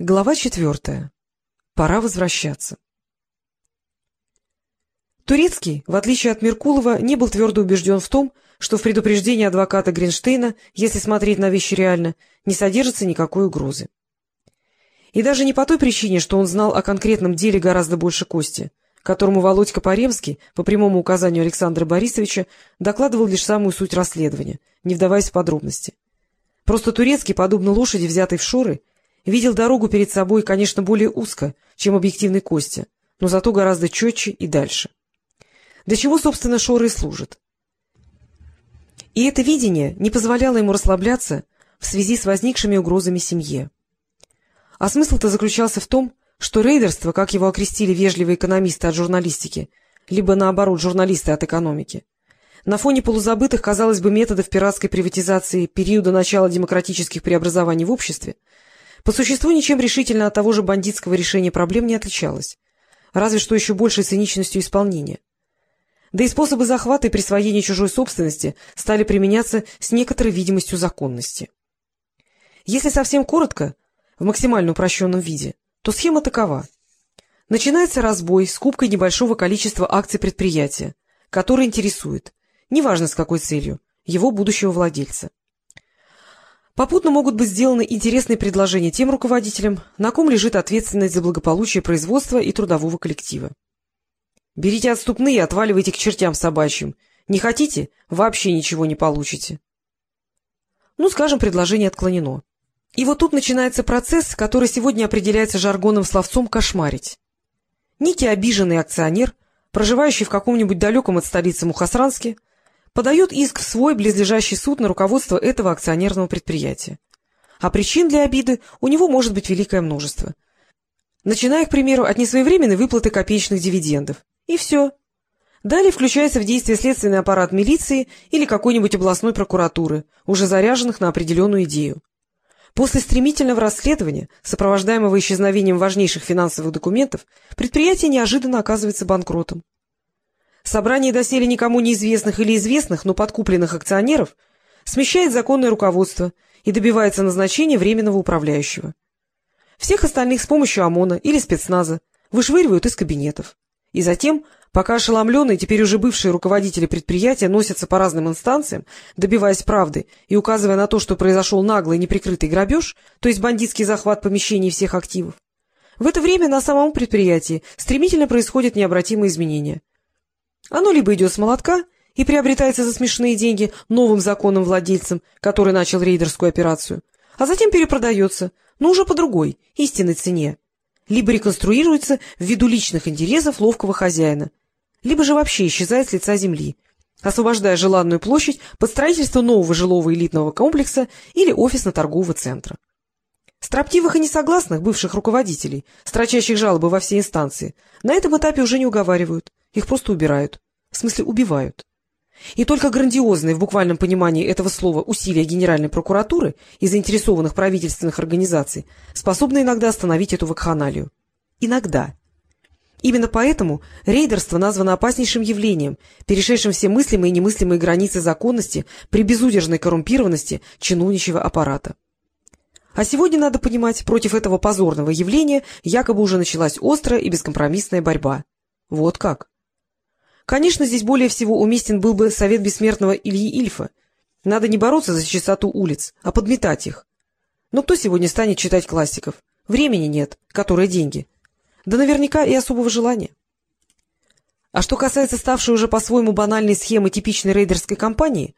Глава четвертая. Пора возвращаться. Турецкий, в отличие от Меркулова, не был твердо убежден в том, что в предупреждении адвоката Гринштейна, если смотреть на вещи реально, не содержится никакой угрозы. И даже не по той причине, что он знал о конкретном деле гораздо больше Кости, которому Володька Паремский, по прямому указанию Александра Борисовича, докладывал лишь самую суть расследования, не вдаваясь в подробности. Просто Турецкий, подобно лошади, взятой в шоры, Видел дорогу перед собой, конечно, более узко, чем объективный Костя, но зато гораздо четче и дальше. Для чего, собственно, Шоры и служат. И это видение не позволяло ему расслабляться в связи с возникшими угрозами семье. А смысл-то заключался в том, что рейдерство, как его окрестили вежливые экономисты от журналистики, либо, наоборот, журналисты от экономики, на фоне полузабытых, казалось бы, методов пиратской приватизации периода начала демократических преобразований в обществе, по существу ничем решительно от того же бандитского решения проблем не отличалось, разве что еще большей циничностью исполнения. Да и способы захвата и присвоения чужой собственности стали применяться с некоторой видимостью законности. Если совсем коротко, в максимально упрощенном виде, то схема такова. Начинается разбой с кубкой небольшого количества акций предприятия, которое интересует, неважно с какой целью, его будущего владельца. Попутно могут быть сделаны интересные предложения тем руководителям, на ком лежит ответственность за благополучие производства и трудового коллектива. Берите отступные и отваливайте к чертям собачьим. Не хотите — вообще ничего не получите. Ну, скажем, предложение отклонено. И вот тут начинается процесс, который сегодня определяется жаргонным словцом «кошмарить». Некий обиженный акционер, проживающий в каком-нибудь далеком от столицы Мухасранске, подает иск в свой близлежащий суд на руководство этого акционерного предприятия. А причин для обиды у него может быть великое множество. Начиная, к примеру, от несвоевременной выплаты копеечных дивидендов. И все. Далее включается в действие следственный аппарат милиции или какой-нибудь областной прокуратуры, уже заряженных на определенную идею. После стремительного расследования, сопровождаемого исчезновением важнейших финансовых документов, предприятие неожиданно оказывается банкротом. Собрание доселе никому неизвестных или известных, но подкупленных акционеров смещает законное руководство и добивается назначения временного управляющего. Всех остальных с помощью ОМОНа или спецназа вышвыривают из кабинетов. И затем, пока ошеломленные, теперь уже бывшие руководители предприятия носятся по разным инстанциям, добиваясь правды и указывая на то, что произошел наглый неприкрытый грабеж, то есть бандитский захват помещений всех активов, в это время на самом предприятии стремительно происходят необратимые изменения – оно либо идет с молотка и приобретается за смешные деньги новым законным владельцем, который начал рейдерскую операцию, а затем перепродается, но уже по другой, истинной цене, либо реконструируется ввиду личных интересов ловкого хозяина, либо же вообще исчезает с лица земли, освобождая желанную площадь под строительство нового жилого элитного комплекса или офисно-торгового центра. Строптивых и несогласных бывших руководителей, строчащих жалобы во все инстанции, на этом этапе уже не уговаривают, их просто убирают, в смысле убивают. И только грандиозные в буквальном понимании этого слова усилия Генеральной прокуратуры и заинтересованных правительственных организаций способны иногда остановить эту вакханалию. Иногда. Именно поэтому рейдерство названо опаснейшим явлением, перешедшим все мыслимые и немыслимые границы законности при безудержной коррумпированности чиновничьего аппарата. А сегодня, надо понимать, против этого позорного явления якобы уже началась острая и бескомпромиссная борьба. Вот как. Конечно, здесь более всего уместен был бы совет бессмертного Ильи Ильфа. Надо не бороться за чистоту улиц, а подметать их. Но кто сегодня станет читать классиков? Времени нет, которые деньги. Да наверняка и особого желания. А что касается ставшей уже по-своему банальной схемы типичной рейдерской компании,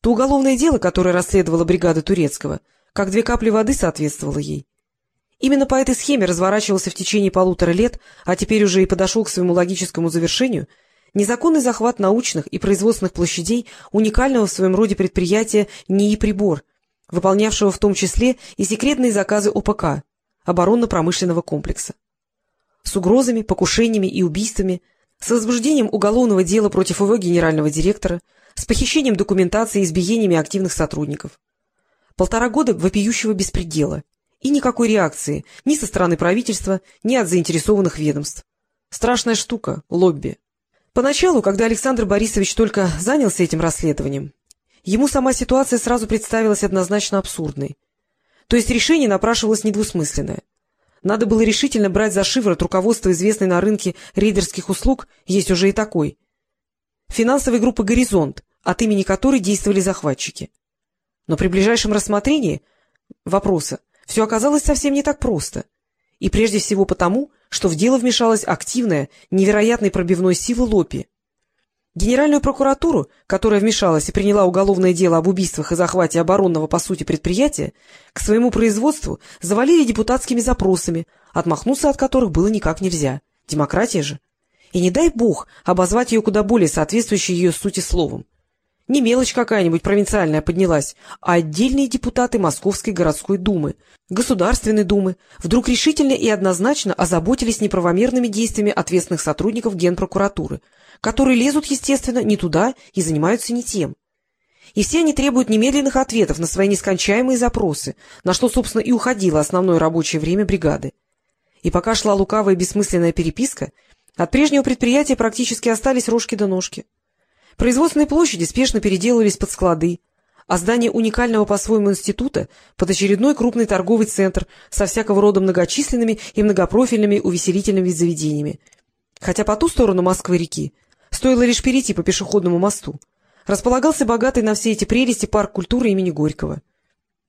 то уголовное дело, которое расследовала бригада Турецкого – как две капли воды соответствовало ей. Именно по этой схеме разворачивался в течение полутора лет, а теперь уже и подошел к своему логическому завершению, незаконный захват научных и производственных площадей уникального в своем роде предприятия НИИ «Прибор», выполнявшего в том числе и секретные заказы ОПК, оборонно-промышленного комплекса. С угрозами, покушениями и убийствами, с возбуждением уголовного дела против его генерального директора, с похищением документации и избиениями активных сотрудников. Полтора года вопиющего беспредела. И никакой реакции ни со стороны правительства, ни от заинтересованных ведомств. Страшная штука — лобби. Поначалу, когда Александр Борисович только занялся этим расследованием, ему сама ситуация сразу представилась однозначно абсурдной. То есть решение напрашивалось недвусмысленное. Надо было решительно брать за шиворот руководство известной на рынке рейдерских услуг, есть уже и такой, финансовой группы «Горизонт», от имени которой действовали захватчики. Но при ближайшем рассмотрении вопроса все оказалось совсем не так просто. И прежде всего потому, что в дело вмешалась активная, невероятной пробивной силы Лопи. Генеральную прокуратуру, которая вмешалась и приняла уголовное дело об убийствах и захвате оборонного по сути предприятия, к своему производству завалили депутатскими запросами, отмахнуться от которых было никак нельзя. Демократия же. И не дай бог обозвать ее куда более соответствующей ее сути словом. Не мелочь какая-нибудь провинциальная поднялась, а отдельные депутаты Московской городской думы, Государственной думы вдруг решительно и однозначно озаботились неправомерными действиями ответственных сотрудников Генпрокуратуры, которые лезут, естественно, не туда и занимаются не тем. И все они требуют немедленных ответов на свои нескончаемые запросы, на что, собственно, и уходило основное рабочее время бригады. И пока шла лукавая бессмысленная переписка, от прежнего предприятия практически остались рожки до ножки. Производственные площади спешно переделывались под склады, а здание уникального по-своему института под очередной крупный торговый центр со всякого рода многочисленными и многопрофильными увеселительными заведениями. Хотя по ту сторону Москвы-реки стоило лишь перейти по пешеходному мосту. Располагался богатый на все эти прелести парк культуры имени Горького.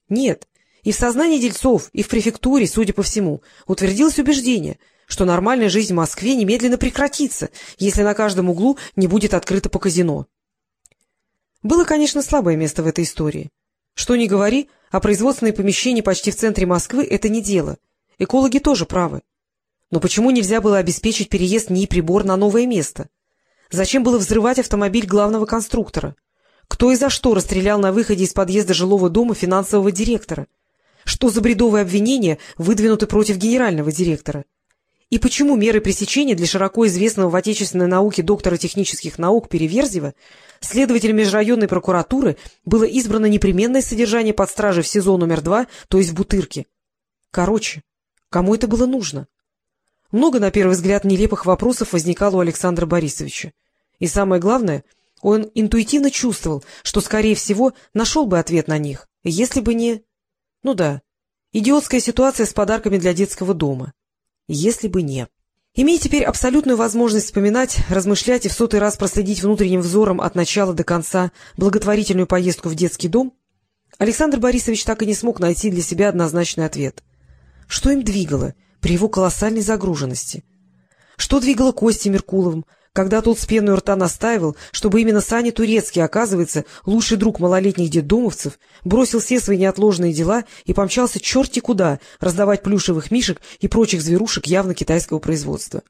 Нет, и в сознании дельцов, и в префектуре, судя по всему, утвердилось убеждение — что нормальная жизнь в Москве немедленно прекратится, если на каждом углу не будет открыто по казино. Было, конечно, слабое место в этой истории. Что ни говори, а производственные помещения почти в центре Москвы — это не дело. Экологи тоже правы. Но почему нельзя было обеспечить переезд НИИ прибор на новое место? Зачем было взрывать автомобиль главного конструктора? Кто и за что расстрелял на выходе из подъезда жилого дома финансового директора? Что за бредовые обвинения выдвинуты против генерального директора? И почему меры пресечения для широко известного в отечественной науке доктора технических наук Переверзева, следователя межрайонной прокуратуры, было избрано непременное содержание под стражей в СИЗО номер два, то есть в Бутырке? Короче, кому это было нужно? Много, на первый взгляд, нелепых вопросов возникало у Александра Борисовича. И самое главное, он интуитивно чувствовал, что, скорее всего, нашел бы ответ на них, если бы не... Ну да, идиотская ситуация с подарками для детского дома. Если бы не. Имея теперь абсолютную возможность вспоминать, размышлять и в сотый раз проследить внутренним взором от начала до конца благотворительную поездку в детский дом, Александр Борисович так и не смог найти для себя однозначный ответ. Что им двигало при его колоссальной загруженности? Что двигало Костей Меркуловым, когда тот с пеной рта настаивал, чтобы именно Саня Турецкий, оказывается, лучший друг малолетних детдомовцев, бросил все свои неотложные дела и помчался черти куда раздавать плюшевых мишек и прочих зверушек явно китайского производства.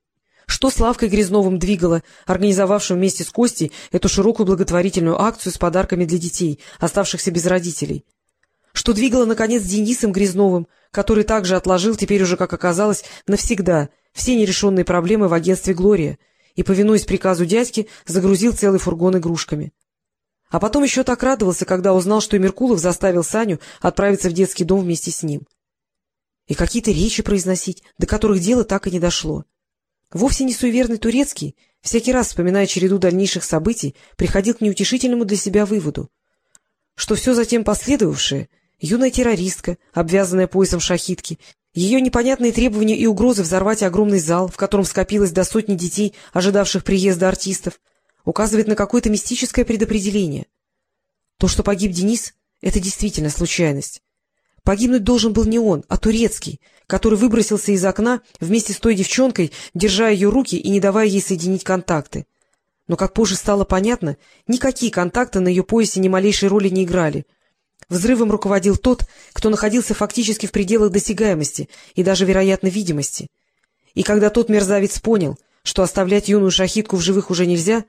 Что Славкой Грязновым двигало, организовавшим вместе с Костей эту широкую благотворительную акцию с подарками для детей, оставшихся без родителей? Что двигало, наконец, Денисом Грязновым, который также отложил, теперь уже, как оказалось, навсегда все нерешенные проблемы в агентстве «Глория», и, повинуясь приказу дядьки, загрузил целый фургон игрушками. А потом еще так радовался, когда узнал, что и Меркулов заставил Саню отправиться в детский дом вместе с ним. И какие-то речи произносить, до которых дело так и не дошло. Вовсе не суеверный турецкий, всякий раз, вспоминая череду дальнейших событий, приходил к неутешительному для себя выводу, что все затем последовавшее — юная террористка, обвязанная поясом шахитки, ее непонятные требования и угрозы взорвать огромный зал, в котором скопилось до сотни детей, ожидавших приезда артистов, указывает на какое-то мистическое предопределение. То, что погиб Денис, — это действительно случайность. Погибнуть должен был не он, а Турецкий, который выбросился из окна вместе с той девчонкой, держа ее руки и не давая ей соединить контакты. Но, как позже стало понятно, никакие контакты на ее поясе ни малейшей роли не играли — Взрывом руководил тот, кто находился фактически в пределах досягаемости и даже, вероятно, видимости. И когда тот мерзавец понял, что оставлять юную шахитку в живых уже нельзя,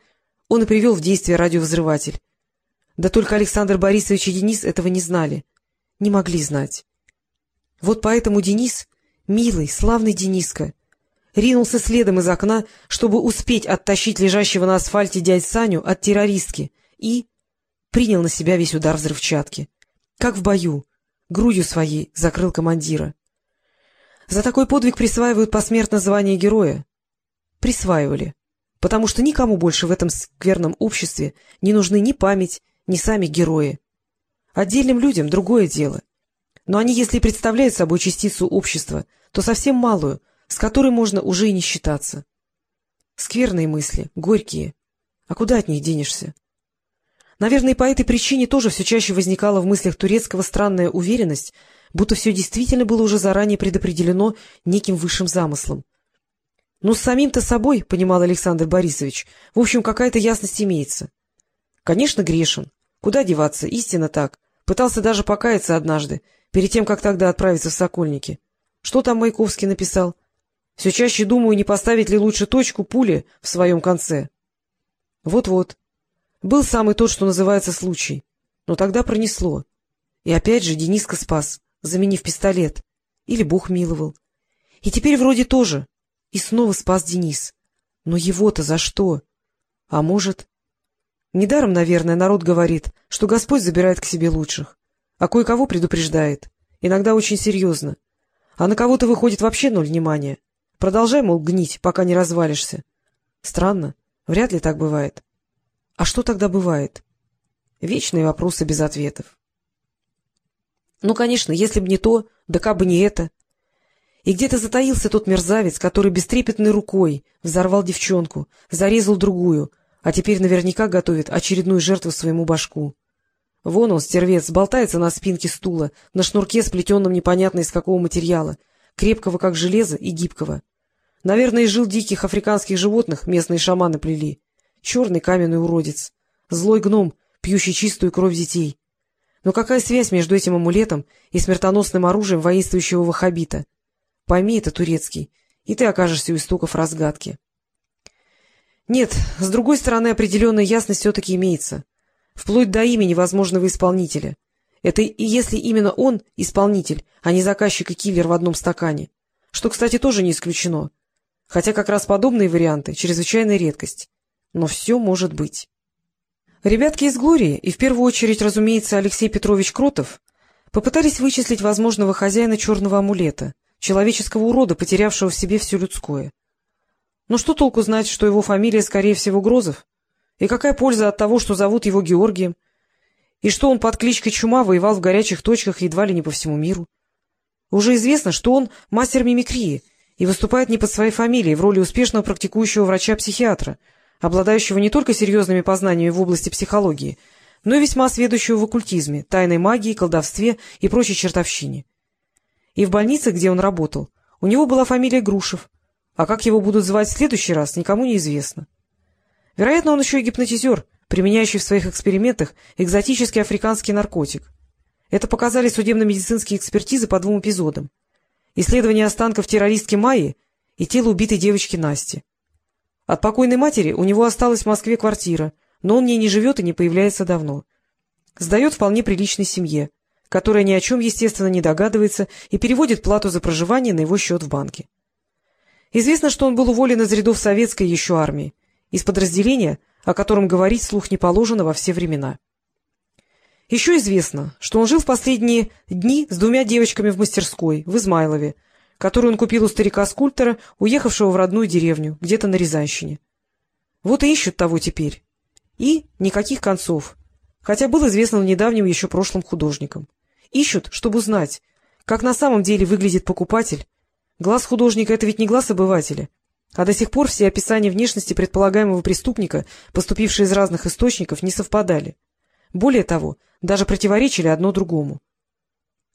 он и привел в действие радиовзрыватель. Да только Александр Борисович и Денис этого не знали, не могли знать. Вот поэтому Денис, милый, славный Дениска, ринулся следом из окна, чтобы успеть оттащить лежащего на асфальте дядь Саню от террористки и принял на себя весь удар взрывчатки как в бою, грудью своей закрыл командира. За такой подвиг присваивают посмертно звание героя. Присваивали, потому что никому больше в этом скверном обществе не нужны ни память, ни сами герои. Отдельным людям другое дело. Но они, если представляют собой частицу общества, то совсем малую, с которой можно уже и не считаться. Скверные мысли, горькие. А куда от них денешься? Наверное, по этой причине тоже все чаще возникала в мыслях турецкого странная уверенность, будто все действительно было уже заранее предопределено неким высшим замыслом. Ну, с самим-то собой, — понимал Александр Борисович, — в общем, какая-то ясность имеется. Конечно, грешен. Куда деваться, истинно так. Пытался даже покаяться однажды, перед тем, как тогда отправиться в Сокольники. Что там Маяковский написал? Все чаще думаю, не поставить ли лучше точку пули в своем конце. Вот-вот. Был самый тот, что называется, случай. Но тогда пронесло. И опять же Дениска спас, заменив пистолет. Или Бог миловал. И теперь вроде тоже. И снова спас Денис. Но его-то за что? А может... Недаром, наверное, народ говорит, что Господь забирает к себе лучших, а кое-кого предупреждает, иногда очень серьезно. А на кого-то выходит вообще ноль внимания. Продолжай, мол, гнить, пока не развалишься. Странно, вряд ли так бывает. А что тогда бывает? Вечные вопросы без ответов. Ну, конечно, если бы не то, да как бы не это. И где-то затаился тот мерзавец, который бестрепетной рукой взорвал девчонку, зарезал другую, а теперь наверняка готовит очередную жертву своему башку. Вон он, стервец, болтается на спинке стула, на шнурке, сплетенном непонятно из какого материала, крепкого, как железо, и гибкого. Наверное, из жил диких африканских животных местные шаманы плели. Черный каменный уродец. Злой гном, пьющий чистую кровь детей. Но какая связь между этим амулетом и смертоносным оружием воинствующего ваххабита? Пойми это, турецкий, и ты окажешься у истоков разгадки. Нет, с другой стороны, определенная ясность все-таки имеется. Вплоть до имени возможного исполнителя. Это и если именно он исполнитель, а не заказчик и киллер в одном стакане. Что, кстати, тоже не исключено. Хотя как раз подобные варианты — чрезвычайная редкость. Но все может быть. Ребятки из «Глории», и в первую очередь, разумеется, Алексей Петрович Кротов, попытались вычислить возможного хозяина черного амулета, человеческого урода, потерявшего в себе все людское. Но что толку знать, что его фамилия, скорее всего, Грозов? И какая польза от того, что зовут его Георгием? И что он под кличкой Чума воевал в горячих точках едва ли не по всему миру? Уже известно, что он мастер мимикрии и выступает не под своей фамилией в роли успешного практикующего врача-психиатра, обладающего не только серьезными познаниями в области психологии, но и весьма сведущего в оккультизме, тайной магии, колдовстве и прочей чертовщине. И в больнице, где он работал, у него была фамилия Грушев — а как его будут звать в следующий раз, никому не известно. Вероятно, он еще и гипнотизер, применяющий в своих экспериментах экзотический африканский наркотик. Это показали судебно-медицинские экспертизы по двум эпизодам. Исследование останков террористки Майи и тело убитой девочки Насти. От покойной матери у него осталась в Москве квартира, но он в ней не живет и не появляется давно. Сдает вполне приличной семье, которая ни о чем, естественно, не догадывается и переводит плату за проживание на его счет в банке. Известно, что он был уволен из рядов советской еще армии, из подразделения, о котором говорить слух не положено во все времена. Еще известно, что он жил в последние дни с двумя девочками в мастерской, в Измайлове, которую он купил у старика-скульптора, уехавшего в родную деревню, где-то на Рязанщине. Вот и ищут того теперь. И никаких концов, хотя был известным в недавнем еще прошлом художником. Ищут, чтобы узнать, как на самом деле выглядит покупатель, Глаз художника — это ведь не глаз обывателя. А до сих пор все описания внешности предполагаемого преступника, поступившие из разных источников, не совпадали. Более того, даже противоречили одно другому.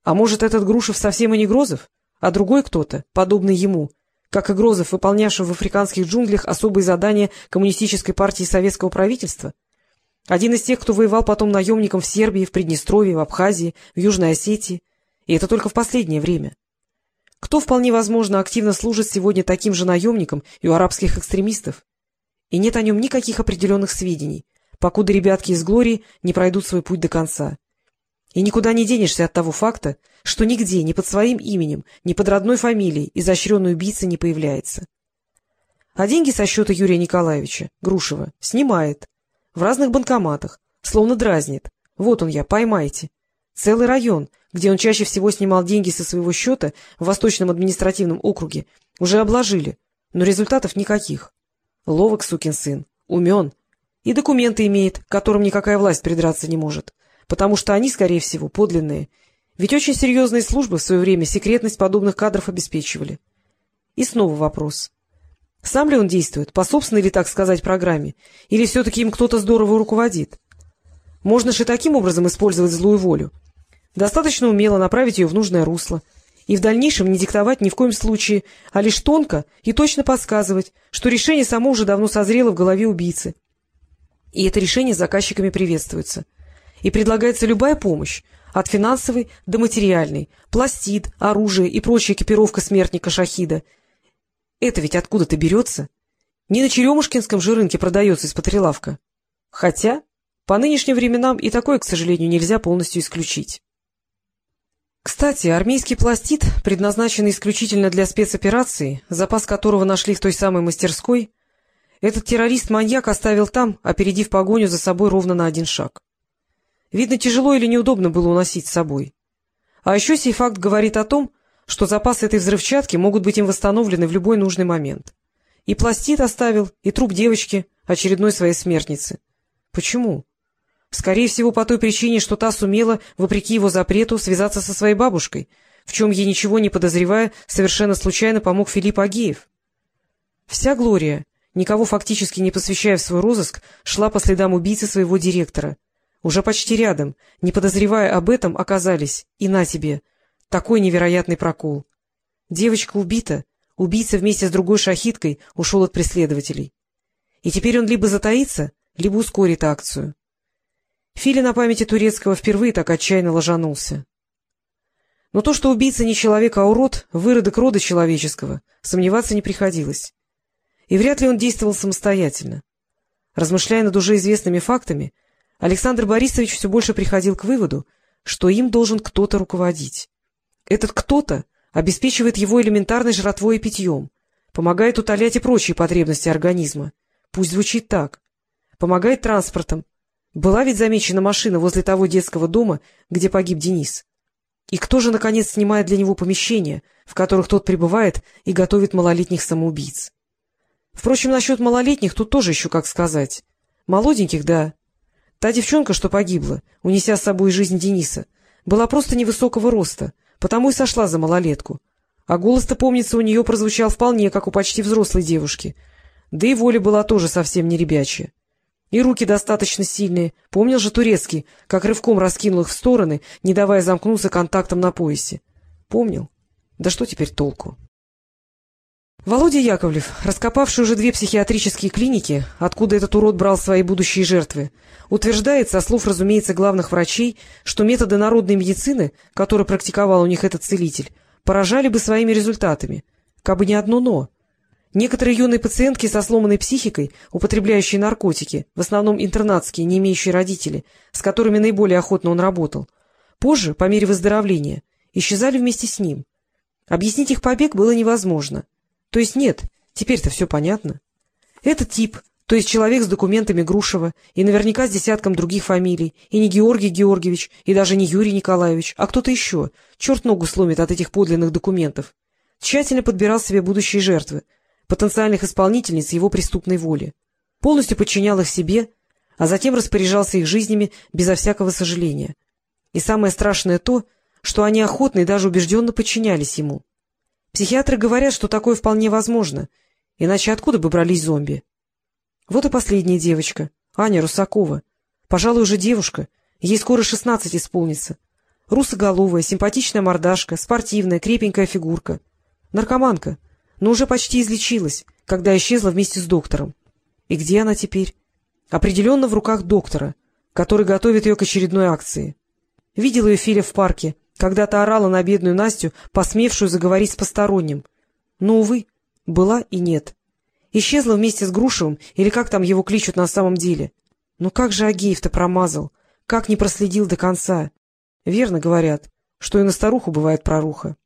А может, этот Грушев совсем и не Грозов, а другой кто-то, подобный ему, как и Грозов, выполнявший в африканских джунглях особые задания коммунистической партии советского правительства? Один из тех, кто воевал потом наемником в Сербии, в Приднестровье, в Абхазии, в Южной Осетии. И это только в последнее время. Кто, вполне возможно, активно служит сегодня таким же наемником и у арабских экстремистов? И нет о нем никаких определенных сведений, покуда ребятки из Глории не пройдут свой путь до конца. И никуда не денешься от того факта, что нигде, ни под своим именем, ни под родной фамилией изощренный убийца не появляется. А деньги со счета Юрия Николаевича, Грушева, снимает. В разных банкоматах, словно дразнит. Вот он я, поймайте. Целый район, где он чаще всего снимал деньги со своего счета в Восточном административном округе, уже обложили, но результатов никаких. Ловок, сукин сын, умен. И документы имеет, к которым никакая власть придраться не может, потому что они, скорее всего, подлинные. Ведь очень серьезные службы в свое время секретность подобных кадров обеспечивали. И снова вопрос. Сам ли он действует, по собственной ли, так сказать, программе, или все-таки им кто-то здорово руководит? Можно же таким образом использовать злую волю. Достаточно умело направить ее в нужное русло — и в дальнейшем не диктовать ни в коем случае, а лишь тонко и точно подсказывать, что решение само уже давно созрело в голове убийцы. И это решение заказчиками приветствуется. И предлагается любая помощь, от финансовой до материальной, пластид, оружие и прочая экипировка смертника Шахида. Это ведь откуда-то берется. Не на Черемушкинском же рынке продается из-под прилавка. Хотя, по нынешним временам и такое, к сожалению, нельзя полностью исключить. Кстати, армейский пластид, предназначенный исключительно для спецоперации, запас которого нашли в той самой мастерской, этот террорист-маньяк оставил там, опередив погоню за собой ровно на один шаг. Видно, тяжело или неудобно было уносить с собой. А еще сей факт говорит о том, что запасы этой взрывчатки могут быть им восстановлены в любой нужный момент. И пластид оставил, и труп девочки, очередной своей смертницы. Почему? Скорее всего, по той причине, что та сумела, вопреки его запрету, связаться со своей бабушкой, в чем ей ничего не подозревая, совершенно случайно помог Филипп Агеев. Вся Глория, никого фактически не посвящая в свой розыск, шла по следам убийцы своего директора. Уже почти рядом, не подозревая об этом, оказались, и на тебе, такой невероятный прокол. Девочка убита, убийца вместе с другой шахиткой ушел от преследователей. И теперь он либо затаится, либо ускорит акцию. Фили на памяти турецкого впервые так отчаянно ложанулся. Но то, что убийца не человек, а урод, выродок рода человеческого, сомневаться не приходилось. И вряд ли он действовал самостоятельно. Размышляя над уже известными фактами, Александр Борисович все больше приходил к выводу, что им должен кто-то руководить. Этот кто-то обеспечивает его элементарной жратвой и питьем, помогает утолять и прочие потребности организма. Пусть звучит так. Помогает транспортом, была ведь замечена машина возле того детского дома, где погиб Денис. И кто же, наконец, снимает для него помещения, в которых тот пребывает и готовит малолетних самоубийц? Впрочем, насчет малолетних тут тоже еще как сказать. Молоденьких, да. Та девчонка, что погибла, унеся с собой жизнь Дениса, была просто невысокого роста, потому и сошла за малолетку. А голос-то, помнится, у нее прозвучал вполне, как у почти взрослой девушки. Да и воля была тоже совсем не ребячья. И руки достаточно сильные. Помнил же турецкий, как рывком раскинул их в стороны, не давая замкнуться контактом на поясе. Помнил? Да что теперь толку? Володя Яковлев, раскопавший уже две психиатрические клиники, откуда этот урод брал свои будущие жертвы, утверждает, со слов, разумеется, главных врачей, что методы народной медицины, которые практиковал у них этот целитель, поражали бы своими результатами. Кабы не одно «но». Некоторые юные пациентки со сломанной психикой, употребляющие наркотики, в основном интернатские, не имеющие родителей, с которыми наиболее охотно он работал, позже, по мере выздоровления, исчезали вместе с ним. Объяснить их побег было невозможно. То есть нет, теперь-то все понятно. Этот тип, то есть человек с документами Грушева, и наверняка с десятком других фамилий, и не Георгий Георгиевич, и даже не Юрий Николаевич, а кто-то еще, черт ногу сломит от этих подлинных документов, тщательно подбирал себе будущие жертвы, потенциальных исполнительниц его преступной воли, полностью подчинял их себе, а затем распоряжался их жизнями безо всякого сожаления. И самое страшное то, что они охотно и даже убежденно подчинялись ему. Психиатры говорят, что такое вполне возможно, иначе откуда бы брались зомби? Вот и последняя девочка, Аня Русакова. Пожалуй, уже девушка, ей скоро шестнадцать исполнится. Русоголовая, симпатичная мордашка, спортивная, крепенькая фигурка. Наркоманка, но уже почти излечилась, когда исчезла вместе с доктором. И где она теперь? Определенно в руках доктора, который готовит ее к очередной акции. Видела ее Филя в парке, когда-то орала на бедную Настю, посмевшую заговорить с посторонним. Но, увы, была и нет. Исчезла вместе с Грушевым, или как там его кличут на самом деле. Но как же Агеев-то промазал? Как не проследил до конца? Верно говорят, что и на старуху бывает проруха.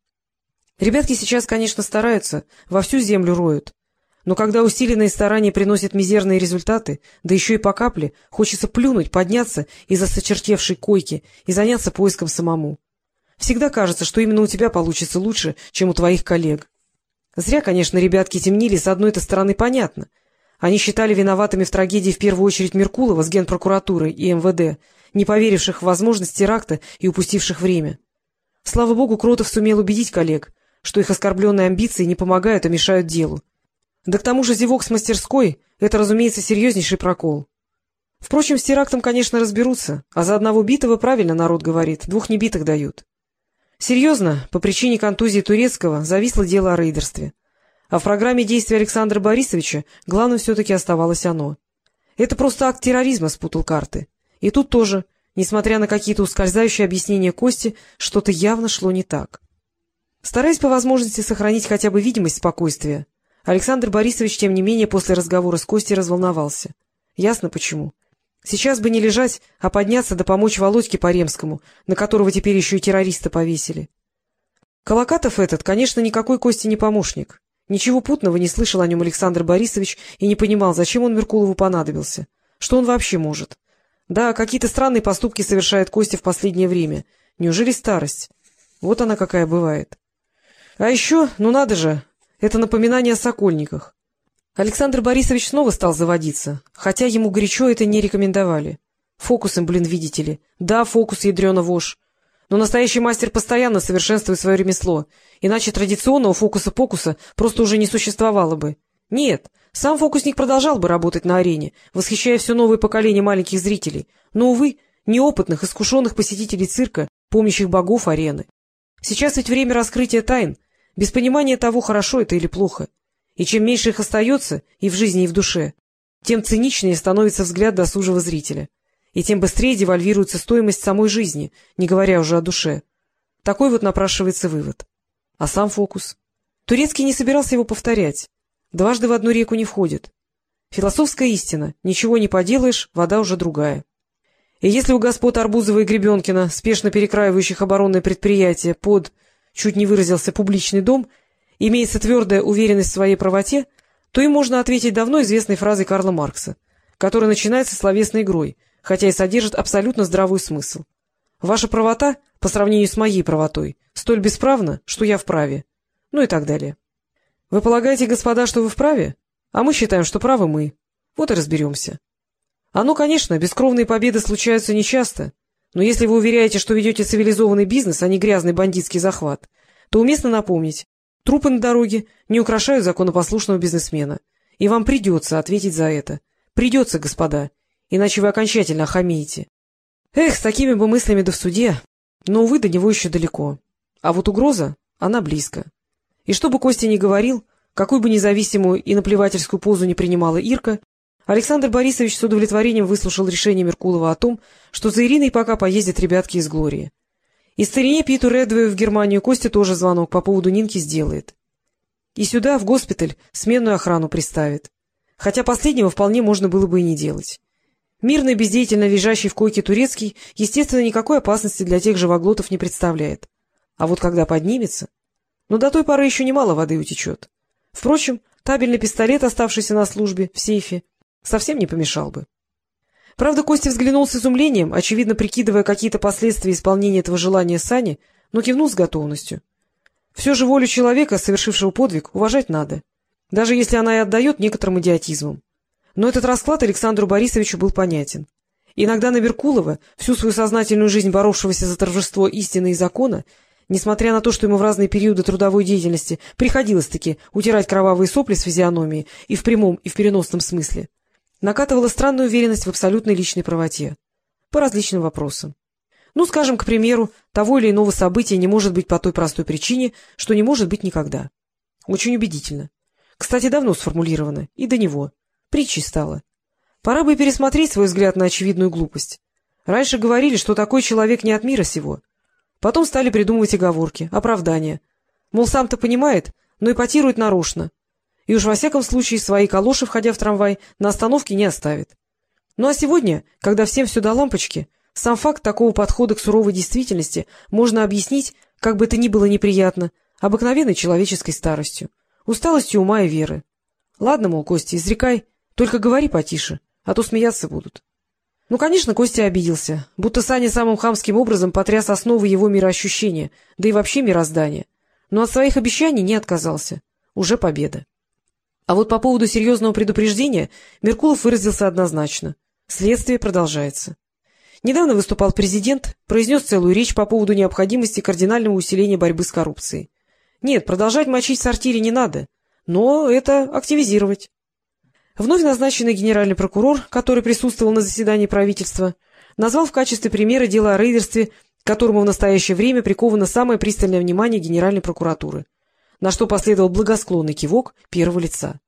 Ребятки сейчас, конечно, стараются, во всю землю роют. Но когда усиленные старания приносят мизерные результаты, да еще и по капле, хочется плюнуть, подняться из-за сочертевшей койки и заняться поиском самому. Всегда кажется, что именно у тебя получится лучше, чем у твоих коллег. Зря, конечно, ребятки темнили, с одной-то стороны понятно. Они считали виноватыми в трагедии в первую очередь Меркулова с генпрокуратурой и МВД, не поверивших в возможность теракта и упустивших время. Слава богу, Кротов сумел убедить коллег, что их оскорбленные амбиции не помогают, а мешают делу. Да к тому же зевок с мастерской — это, разумеется, серьезнейший прокол. Впрочем, с терактом, конечно, разберутся, а за одного битого, правильно народ говорит, двух небитых дают. Серьезно, по причине контузии Турецкого зависло дело о рейдерстве. А в программе действий Александра Борисовича главным все-таки оставалось оно. Это просто акт терроризма спутал карты. И тут тоже, несмотря на какие-то ускользающие объяснения Кости, что-то явно шло не так. Стараясь по возможности сохранить хотя бы видимость спокойствия, Александр Борисович, тем не менее, после разговора с Костей разволновался. Ясно почему. Сейчас бы не лежать, а подняться да помочь Володьке Паремскому, на которого теперь еще и террориста повесили. Колокатов этот, конечно, никакой Кости не помощник. Ничего путного не слышал о нем Александр Борисович и не понимал, зачем он Меркулову понадобился. Что он вообще может? Да, какие-то странные поступки совершает Костя в последнее время. Неужели старость? Вот она какая бывает. А еще, ну надо же, это напоминание о сокольниках. Александр Борисович снова стал заводиться, хотя ему горячо это не рекомендовали. Фокусом, блин, видите ли. Да, фокус, ядрена вошь. Но настоящий мастер постоянно совершенствует свое ремесло, иначе традиционного фокуса-покуса просто уже не существовало бы. Нет, сам фокусник продолжал бы работать на арене, восхищая все новое поколение маленьких зрителей, но, увы, неопытных, искушенных посетителей цирка, помнящих богов арены. Сейчас ведь время раскрытия тайн, без понимания того, хорошо это или плохо. И чем меньше их остается и в жизни, и в душе, тем циничнее становится взгляд досужего зрителя. И тем быстрее девальвируется стоимость самой жизни, не говоря уже о душе. Такой вот напрашивается вывод. А сам фокус? Турецкий не собирался его повторять. Дважды в одну реку не входит. Философская истина. Ничего не поделаешь, вода уже другая. И если у господ Арбузова и Гребенкина, спешно перекраивающих оборонное предприятие под, чуть не выразился, публичный дом, имеется твердая уверенность в своей правоте, то им можно ответить давно известной фразой Карла Маркса, которая начинается словесной игрой, хотя и содержит абсолютно здравый смысл. Ваша правота, по сравнению с моей правотой, столь бесправна, что я вправе. Ну и так далее. Вы полагаете, господа, что вы вправе? А мы считаем, что правы мы. Вот и разберемся. А ну, конечно, бескровные победы случаются нечасто, но если вы уверяете, что ведете цивилизованный бизнес, а не грязный бандитский захват, то уместно напомнить, Трупы на дороге не украшают законопослушного бизнесмена, и вам придется ответить за это. Придется, господа, иначе вы окончательно охамеете. Эх, с такими бы мыслями да в суде, но, увы, до него еще далеко. А вот угроза, она близко. И что бы Костя ни говорил, какую бы независимую и наплевательскую позу не принимала Ирка, Александр Борисович с удовлетворением выслушал решение Меркулова о том, что за Ириной пока поездят ребятки из Глории. И старине Питу Редвею в Германию Костя тоже звонок по поводу Нинки сделает. И сюда, в госпиталь, сменную охрану приставит. Хотя последнего вполне можно было бы и не делать. Мирно и бездеятельно визжащий в койке турецкий, естественно, никакой опасности для тех живоглотов не представляет. А вот когда поднимется... Но до той поры еще немало воды утечет. Впрочем, табельный пистолет, оставшийся на службе, в сейфе, совсем не помешал бы. Правда, Костя взглянул с изумлением, очевидно прикидывая какие-то последствия исполнения этого желания Сани, но кивнул с готовностью. Все же волю человека, совершившего подвиг, уважать надо, даже если она и отдает некоторым идиотизмом. Но этот расклад Александру Борисовичу был понятен. Иногда на Меркулова, всю свою сознательную жизнь боровшегося за торжество истины и закона, несмотря на то, что ему в разные периоды трудовой деятельности приходилось-таки утирать кровавые сопли с физиономии и в прямом, и в переносном смысле, накатывала странную уверенность в абсолютной личной правоте. По различным вопросам. Ну, скажем, к примеру, того или иного события не может быть по той простой причине, что не может быть никогда. Очень убедительно. Кстати, давно сформулировано, и до него. Притчей стало. Пора бы пересмотреть свой взгляд на очевидную глупость. Раньше говорили, что такой человек не от мира сего. Потом стали придумывать оговорки, оправдания. Мол, сам-то понимает, но ипотирует нарочно, и уж во всяком случае свои калоши, входя в трамвай, на остановке не оставит. Ну а сегодня, когда всем все до лампочки, сам факт такого подхода к суровой действительности можно объяснить, как бы это ни было неприятно, обыкновенной человеческой старостью, усталостью ума и веры. Ладно, мол, Костя, изрекай, только говори потише, а то смеяться будут. Ну, конечно, Костя обиделся, будто Саня самым хамским образом потряс основы его мироощущения, да и вообще мироздания. Но от своих обещаний не отказался. Уже победа. А вот по поводу серьезного предупреждения Меркулов выразился однозначно. Следствие продолжается. Недавно выступал президент, произнес целую речь по поводу необходимости кардинального усиления борьбы с коррупцией. Нет, продолжать мочить сортире не надо, но это активизировать. Вновь назначенный генеральный прокурор, который присутствовал на заседании правительства, назвал в качестве примера дело о рейдерстве, к которому в настоящее время приковано самое пристальное внимание Генеральной прокуратуры, на что последовал благосклонный кивок первого лица.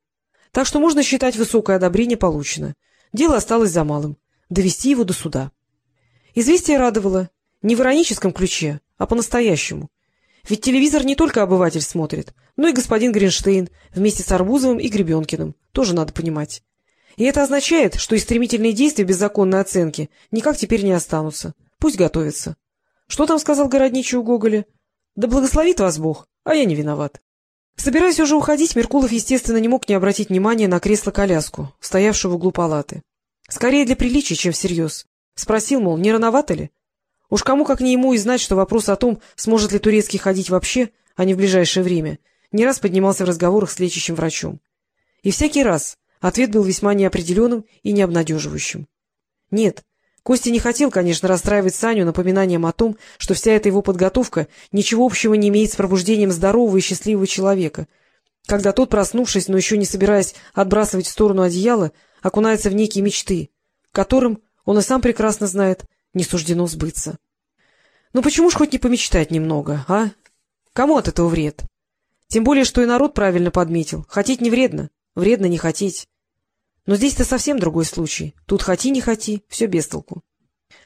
Так что можно считать высокое одобрение получено. Дело осталось за малым — довести его до суда. Известие радовало не в ироническом ключе, а по-настоящему. Ведь телевизор не только обыватель смотрит, но и господин Гринштейн вместе с Арбузовым и Гребенкиным, тоже надо понимать. И это означает, что и стремительные действия беззаконной оценки никак теперь не останутся. Пусть готовятся. Что там сказал городничий у Гоголя? Да благословит вас Бог, а я не виноват. Собираясь уже уходить, Меркулов, естественно, не мог не обратить внимания на кресло-коляску, стоявшую в углу палаты. Скорее для приличия, чем всерьез. Спросил, мол, не рановато ли? Уж кому, как не ему, и знать, что вопрос о том, сможет ли турецкий ходить вообще, а не в ближайшее время, не раз поднимался в разговорах с лечащим врачом. И всякий раз ответ был весьма неопределенным и необнадеживающим. Нет, Костя не хотел, конечно, расстраивать Саню напоминанием о том, что вся эта его подготовка ничего общего не имеет с пробуждением здорового и счастливого человека, когда тот, проснувшись, но еще не собираясь отбрасывать в сторону одеяла, окунается в некие мечты, которым, он и сам прекрасно знает, не суждено сбыться. Ну почему ж хоть не помечтать немного, а? Кому от этого вред? Тем более, что и народ правильно подметил. Хотеть не вредно, вредно не хотеть. Но здесь-то совсем другой случай. Тут хоти не хоти, все без толку.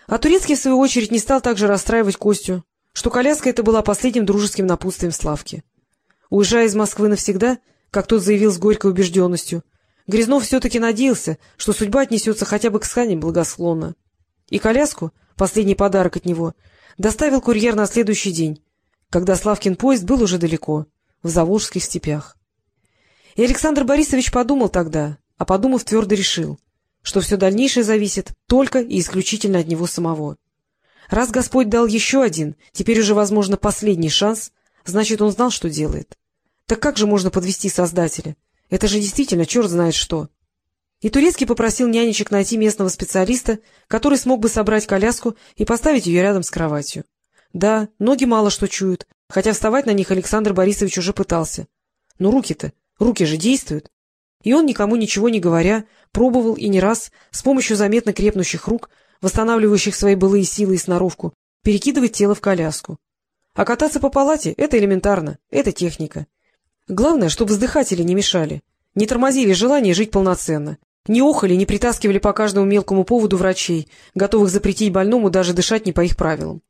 А Турецкий, в свою очередь, не стал также расстраивать Костю, что коляска это была последним дружеским напутствием Славки. Уезжая из Москвы навсегда, как тот заявил с горькой убежденностью, Грязнов все-таки надеялся, что судьба отнесется хотя бы к Сане благосклонно. И коляску, последний подарок от него, доставил курьер на следующий день, когда Славкин поезд был уже далеко, в Заволжских степях. И Александр Борисович подумал тогда, а подумав, твердо решил, что все дальнейшее зависит только и исключительно от него самого. Раз Господь дал еще один, теперь уже, возможно, последний шанс, значит, он знал, что делает. Так как же можно подвести Создателя? Это же действительно черт знает что. И Турецкий попросил нянечек найти местного специалиста, который смог бы собрать коляску и поставить ее рядом с кроватью. Да, ноги мало что чуют, хотя вставать на них Александр Борисович уже пытался. Но руки-то, руки же действуют. И он, никому ничего не говоря, пробовал и не раз, с помощью заметно крепнущих рук, восстанавливающих свои былые силы и сноровку, перекидывать тело в коляску. А кататься по палате — это элементарно, это техника. Главное, чтобы вздыхатели не мешали, не тормозили желание жить полноценно, не охали, не притаскивали по каждому мелкому поводу врачей, готовых запретить больному даже дышать не по их правилам.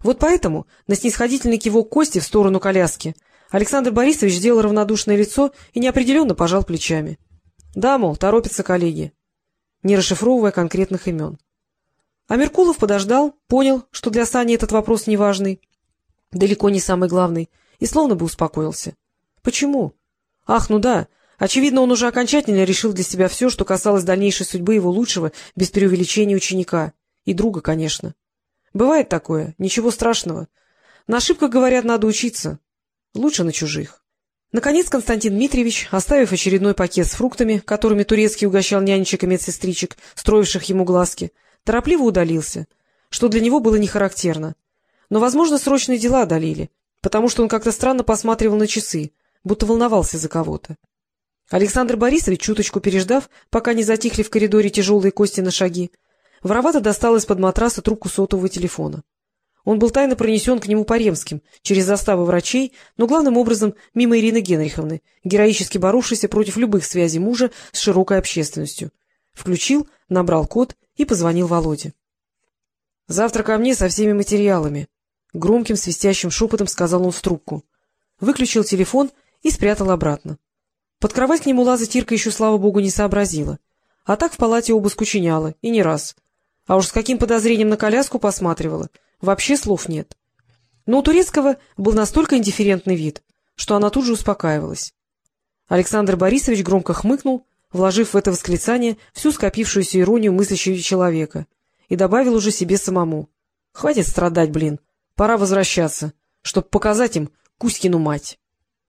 Вот поэтому на снисходительный кивок Кости в сторону коляски Александр Борисович сделал равнодушное лицо и неопределенно пожал плечами. Да, мол, торопятся коллеги, не расшифровывая конкретных имен. А Меркулов подождал, понял, что для Сани этот вопрос неважный, далеко не самый главный, и словно бы успокоился. Почему? Ах, ну да, очевидно, он уже окончательно решил для себя все, что касалось дальнейшей судьбы его лучшего, без преувеличения ученика. И друга, конечно. Бывает такое, ничего страшного. На ошибках, говорят, надо учиться. Лучше на чужих. Наконец Константин Дмитриевич, оставив очередной пакет с фруктами, которыми турецкий угощал нянечек и медсестричек, строивших ему глазки, торопливо удалился, что для него было не характерно. Но, возможно, срочные дела одолели, потому что он как-то странно посматривал на часы, будто волновался за кого-то. Александр Борисович, чуточку переждав, пока не затихли в коридоре тяжелые кости на шаги, воровато достал из-под матраса трубку сотового телефона. Он был тайно пронесен к нему по Ремским, через заставы врачей, но главным образом мимо Ирины Генриховны, героически боровшейся против любых связей мужа с широкой общественностью. Включил, набрал код и позвонил Володе. — Завтра ко мне со всеми материалами, — громким свистящим шепотом сказал он в трубку. Выключил телефон и спрятал обратно. Под кровать к нему Лаза Тирка еще, слава богу, не сообразила. А так в палате обыск учиняла, и не раз. А уж с каким подозрением на коляску посматривала — Вообще слов нет. Но у Турецкого был настолько индифферентный вид, что она тут же успокаивалась. Александр Борисович громко хмыкнул, вложив в это восклицание всю скопившуюся иронию мыслящего человека, и добавил уже себе самому. — Хватит страдать, блин, пора возвращаться, чтобы показать им Кузькину мать.